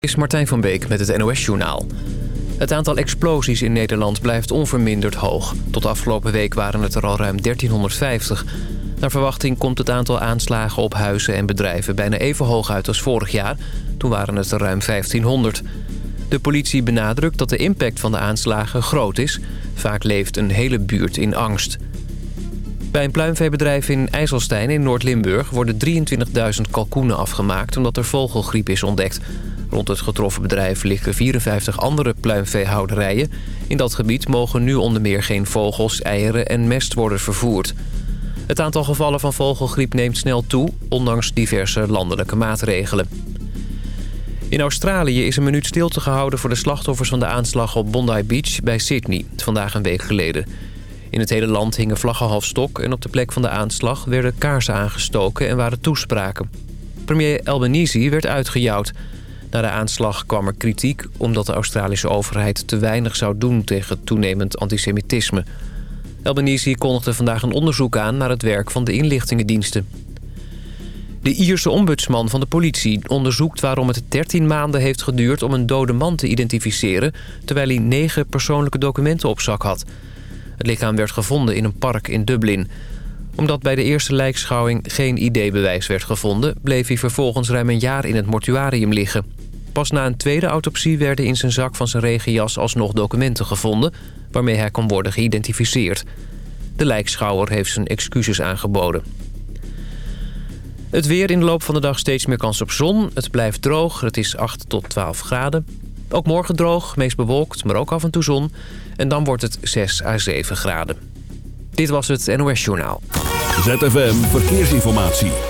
is Martijn van Beek met het NOS-journaal. Het aantal explosies in Nederland blijft onverminderd hoog. Tot afgelopen week waren het er al ruim 1350. Naar verwachting komt het aantal aanslagen op huizen en bedrijven... bijna even hoog uit als vorig jaar. Toen waren het er ruim 1500. De politie benadrukt dat de impact van de aanslagen groot is. Vaak leeft een hele buurt in angst. Bij een pluimveebedrijf in IJsselstein in Noord-Limburg... worden 23.000 kalkoenen afgemaakt omdat er vogelgriep is ontdekt... Rond het getroffen bedrijf liggen 54 andere pluimveehouderijen. In dat gebied mogen nu onder meer geen vogels, eieren en mest worden vervoerd. Het aantal gevallen van vogelgriep neemt snel toe, ondanks diverse landelijke maatregelen. In Australië is een minuut stilte gehouden voor de slachtoffers van de aanslag op Bondi Beach bij Sydney, vandaag een week geleden. In het hele land hingen vlaggen half stok en op de plek van de aanslag werden kaarsen aangestoken en waren toespraken. Premier Albanese werd uitgejouwd. Na de aanslag kwam er kritiek omdat de Australische overheid te weinig zou doen tegen toenemend antisemitisme. Albanese kondigde vandaag een onderzoek aan naar het werk van de inlichtingendiensten. De Ierse ombudsman van de politie onderzoekt waarom het 13 maanden heeft geduurd om een dode man te identificeren... terwijl hij negen persoonlijke documenten op zak had. Het lichaam werd gevonden in een park in Dublin. Omdat bij de eerste lijkschouwing geen ID-bewijs werd gevonden... bleef hij vervolgens ruim een jaar in het mortuarium liggen. Pas na een tweede autopsie werden in zijn zak van zijn regenjas alsnog documenten gevonden... waarmee hij kon worden geïdentificeerd. De lijkschouwer heeft zijn excuses aangeboden. Het weer in de loop van de dag steeds meer kans op zon. Het blijft droog, het is 8 tot 12 graden. Ook morgen droog, meest bewolkt, maar ook af en toe zon. En dan wordt het 6 à 7 graden. Dit was het NOS Journaal. ZFM Verkeersinformatie.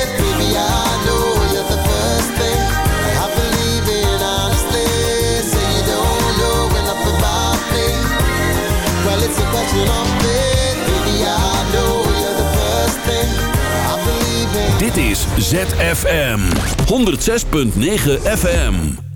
is ZFM 106.9 FM.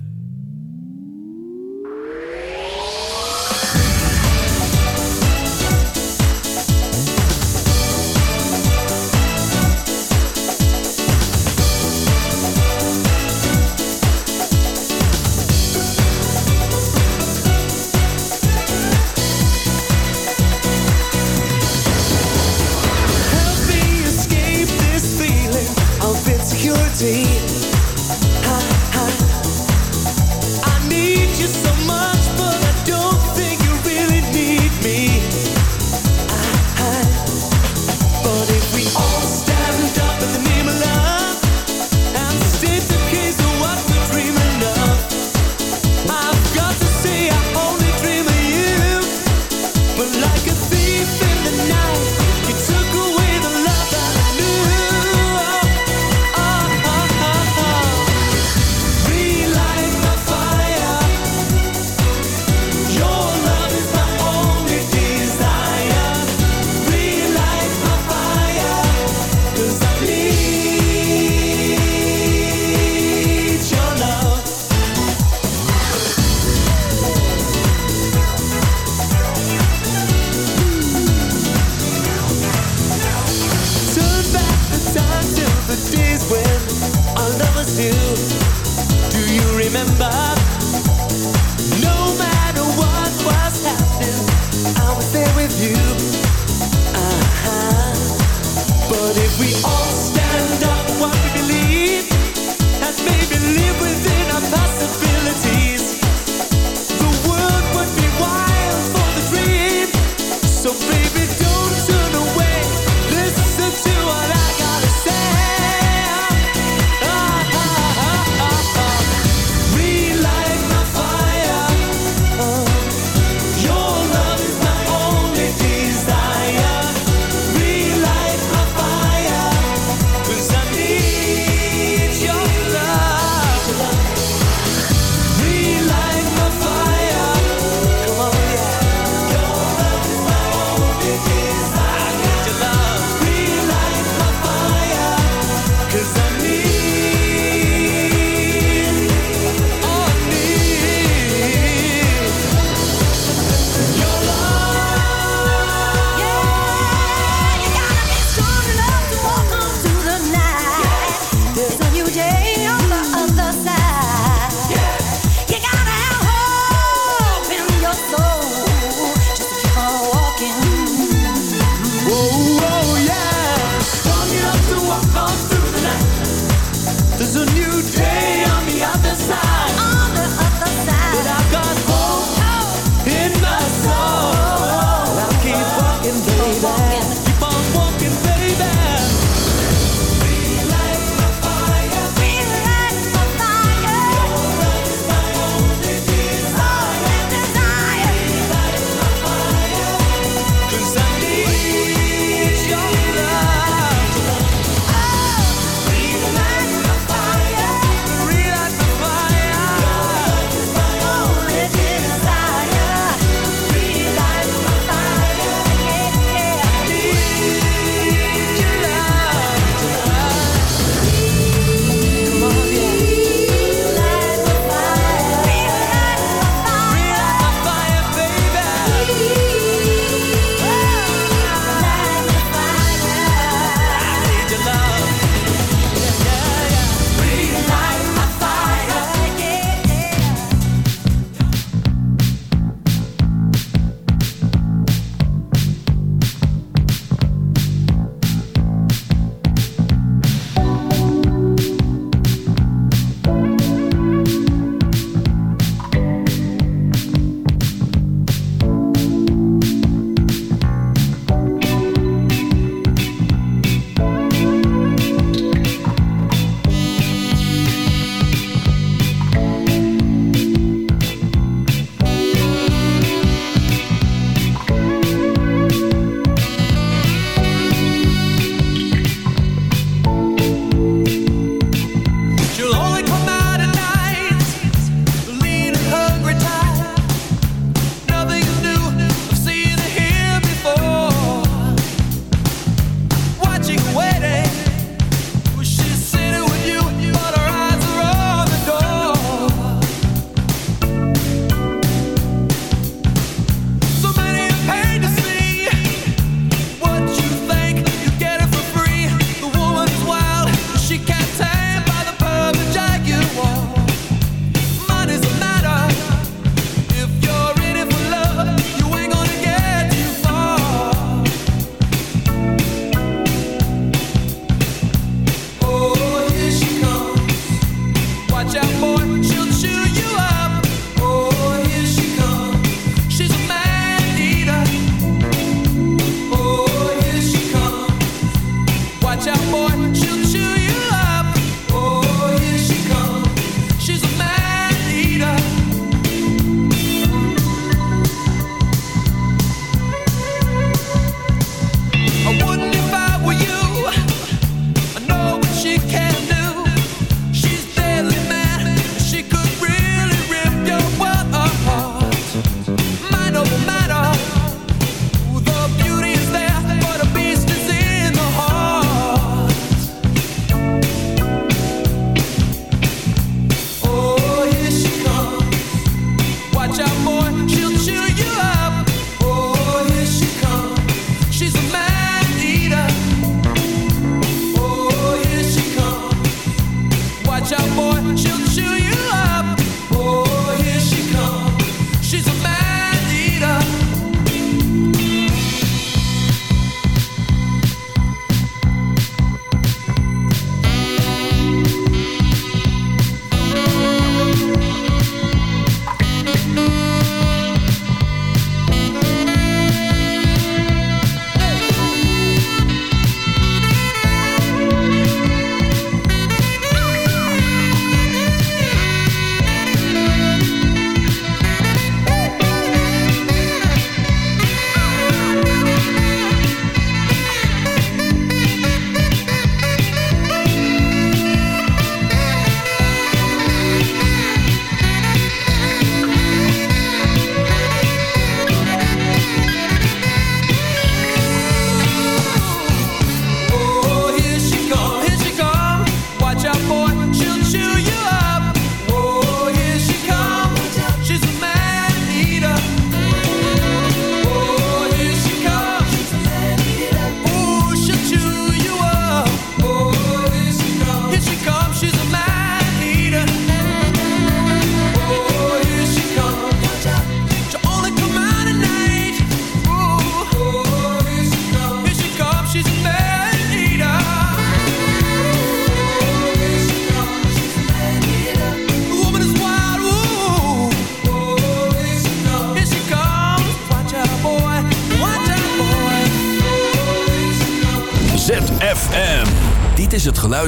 We all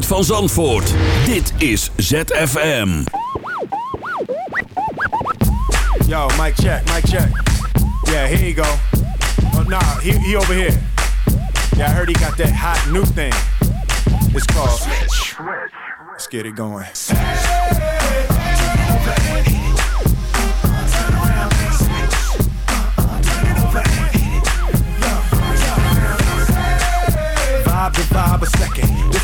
van Zandvoort. Dit is ZFM. Yo, mic check, mic check. Yeah, here you go. Oh, nah, he, he over here. Yeah, I heard he got that hot new thing. It's called Switch. Let's get it going. Vibe the vibe a second.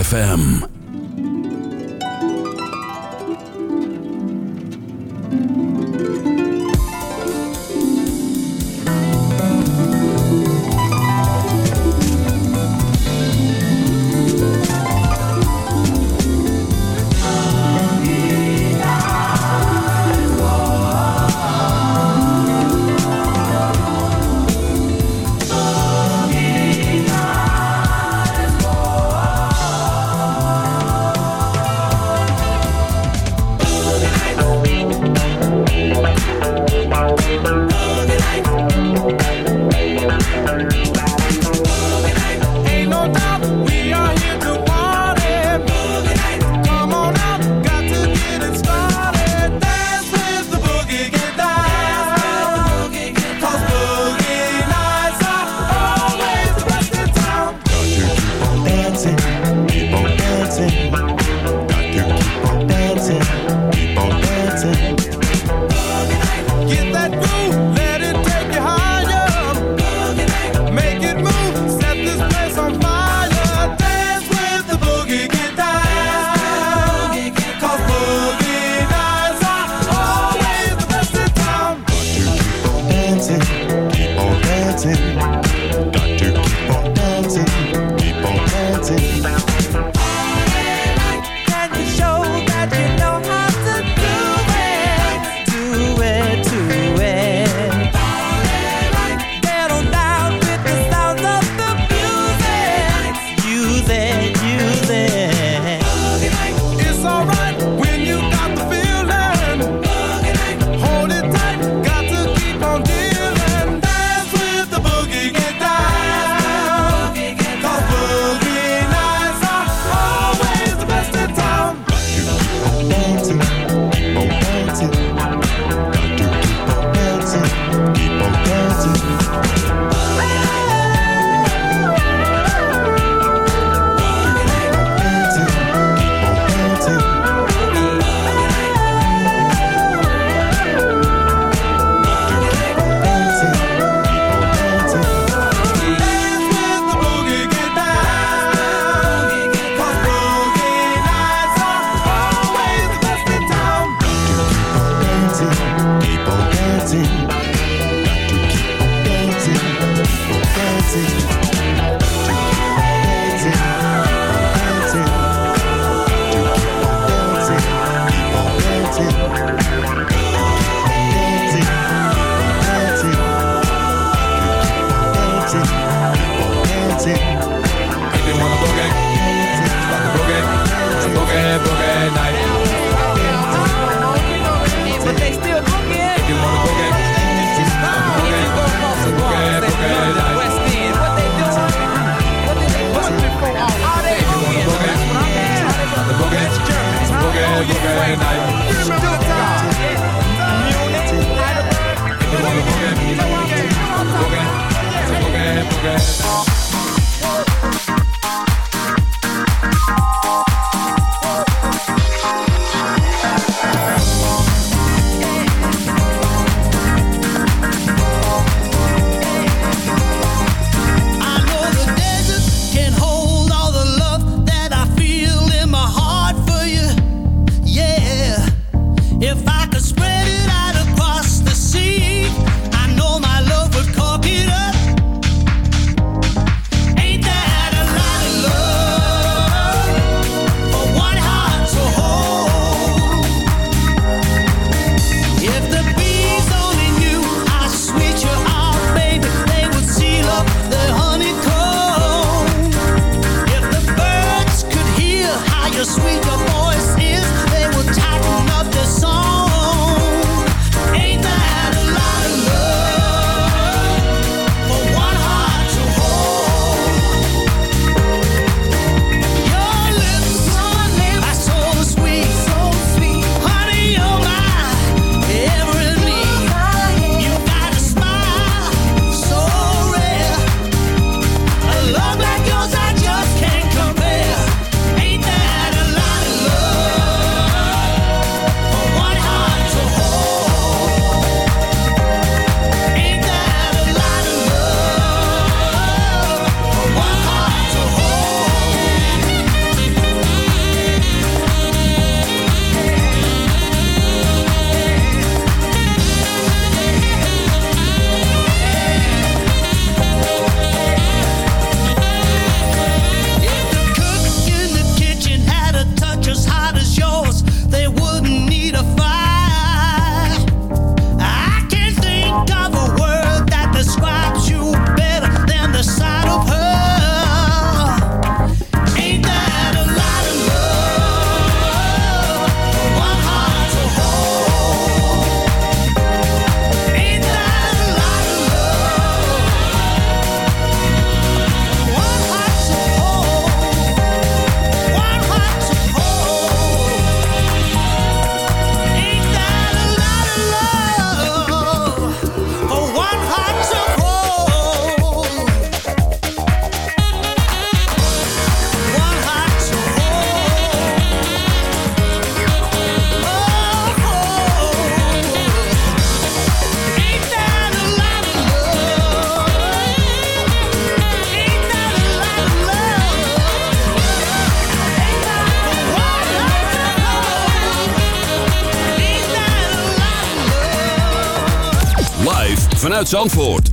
FM Zandvoort.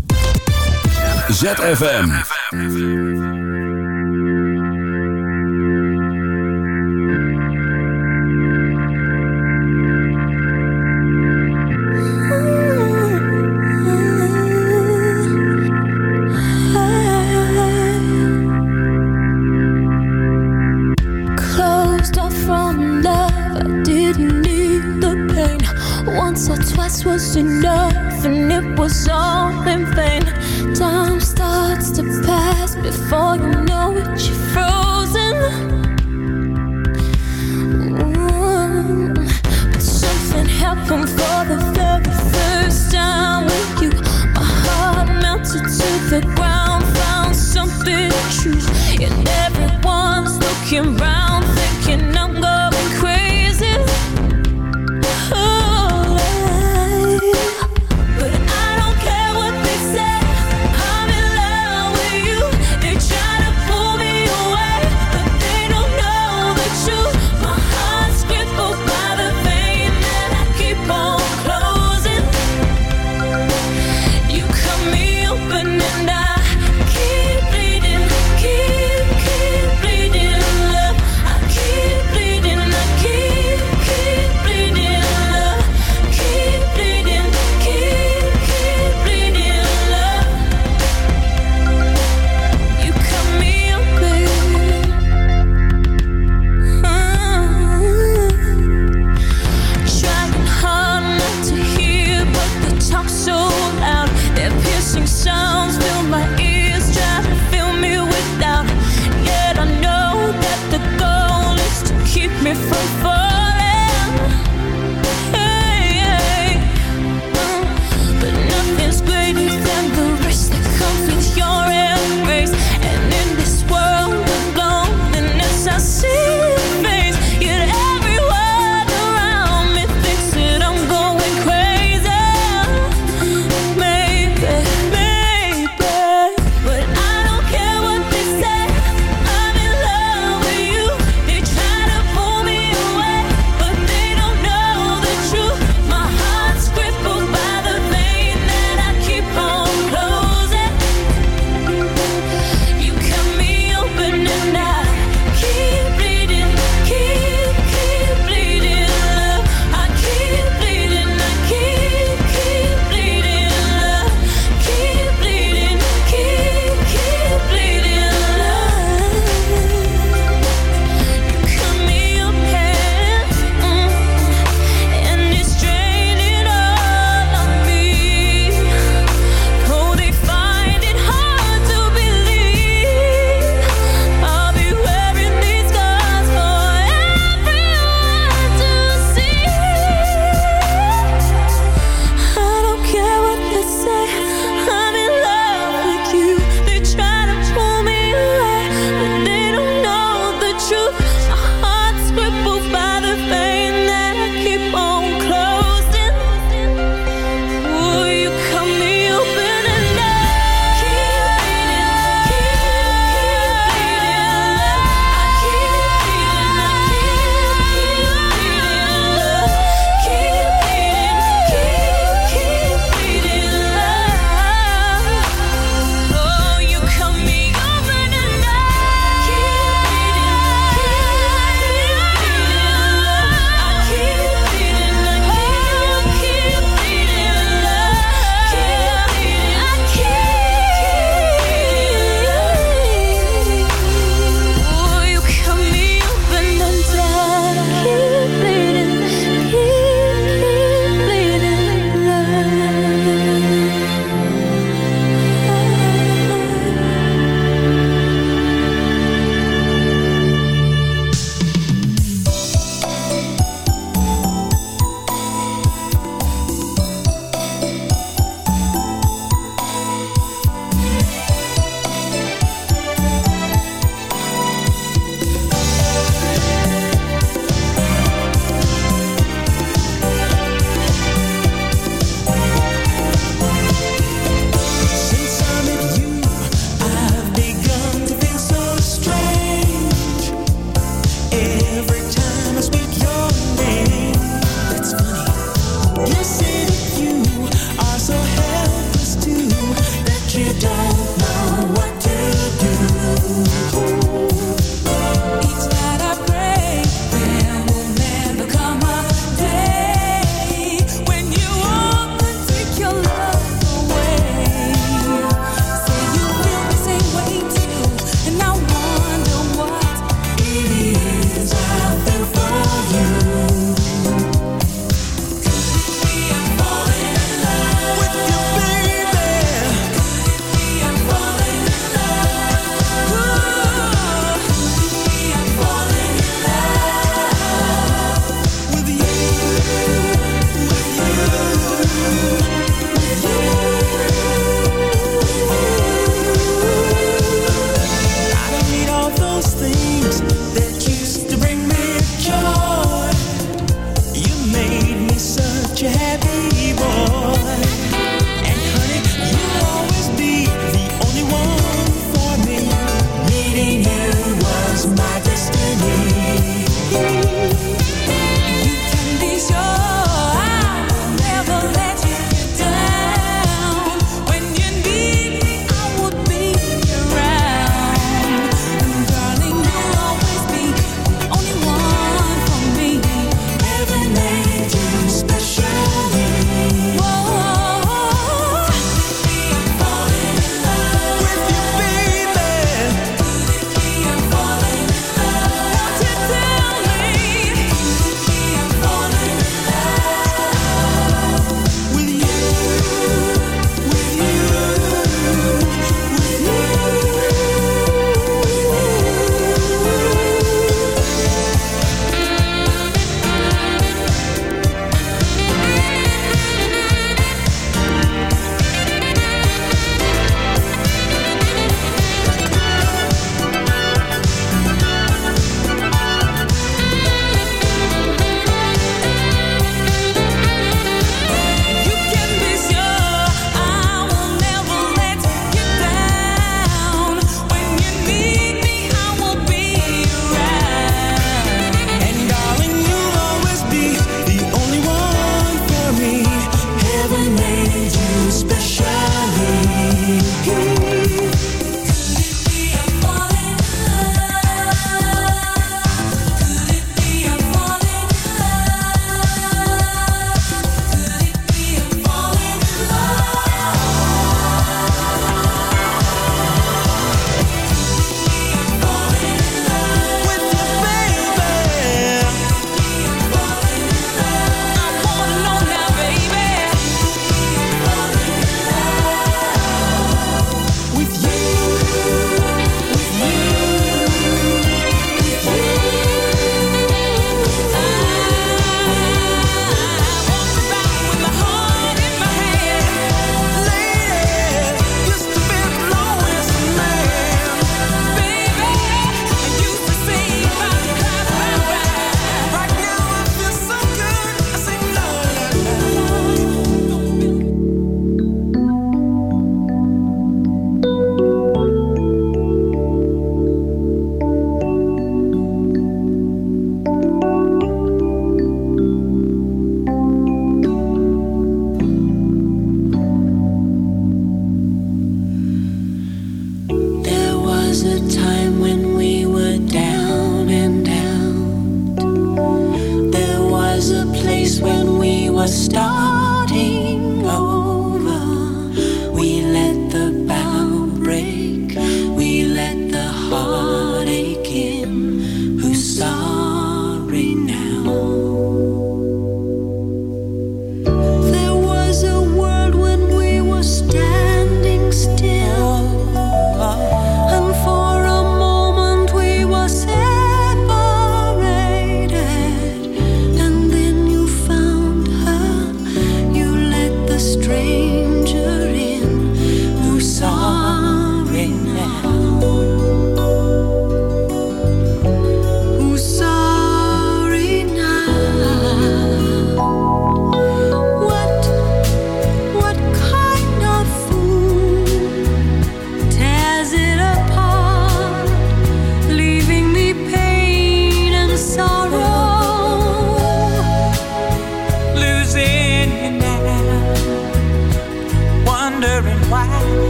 ZFM.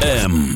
ZFM.